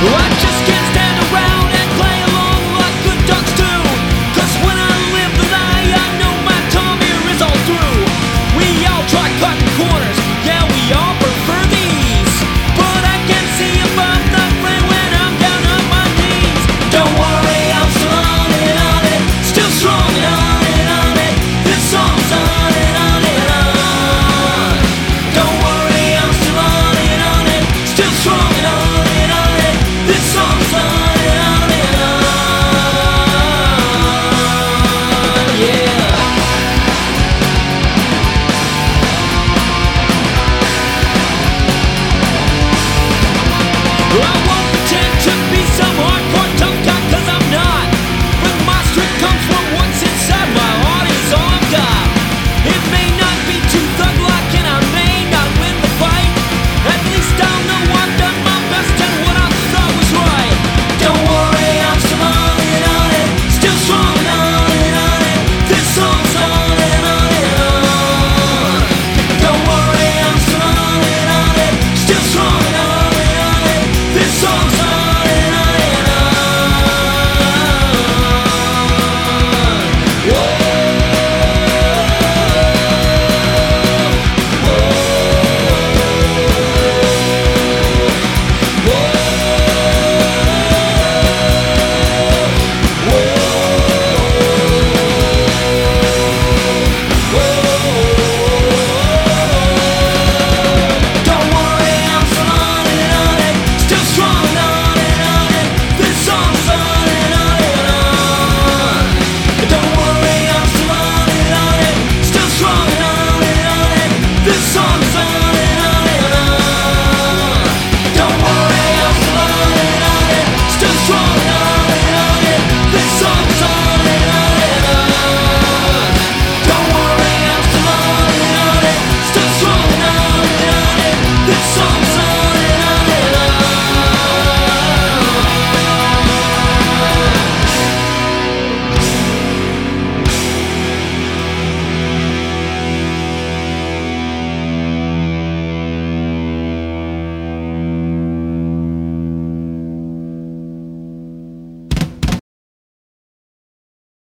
I just can't